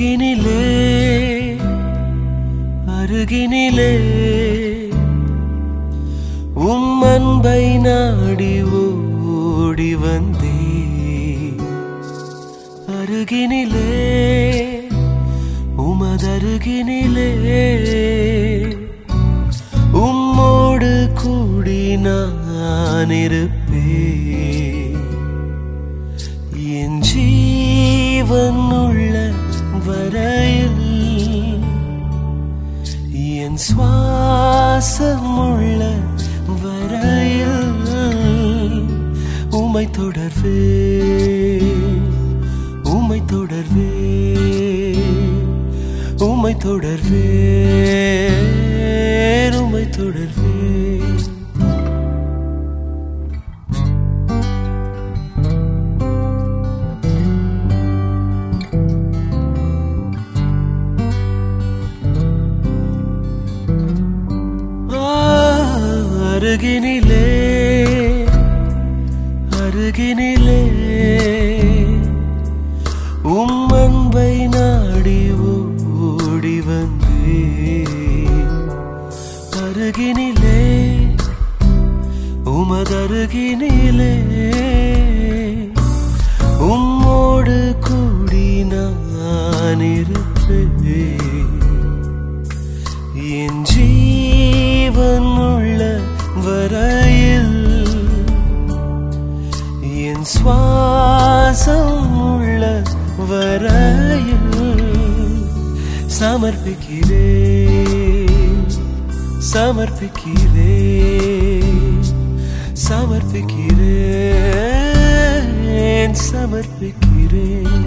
அருகினிலே அருகினிலே. உம் அன்பை நாடி ஓடி வந்தே அருகினிலே உமதருகினிலே உம்மோடு கூடி நான் இருப்பே என் ஜீவன் உள்ள வரையில் என் சுவாசம் வரையில் உமை தொடர்வே உமை தொடர்வே உமை தொடர்வே உமை தொடர்வே. அருகினிலே அருகினிலே. உம் அன்பை நாடி ஓடி வந்தே அருகினிலே உமதருகினிலே. என் சுவாசம் உள்ள வரையில் சமர்ப்பிக்கிறேன் சமர்ப்பிக்கிறேன் சமர்ப்பிக்கிறேன் சமர்ப்பிக்கிறேன்.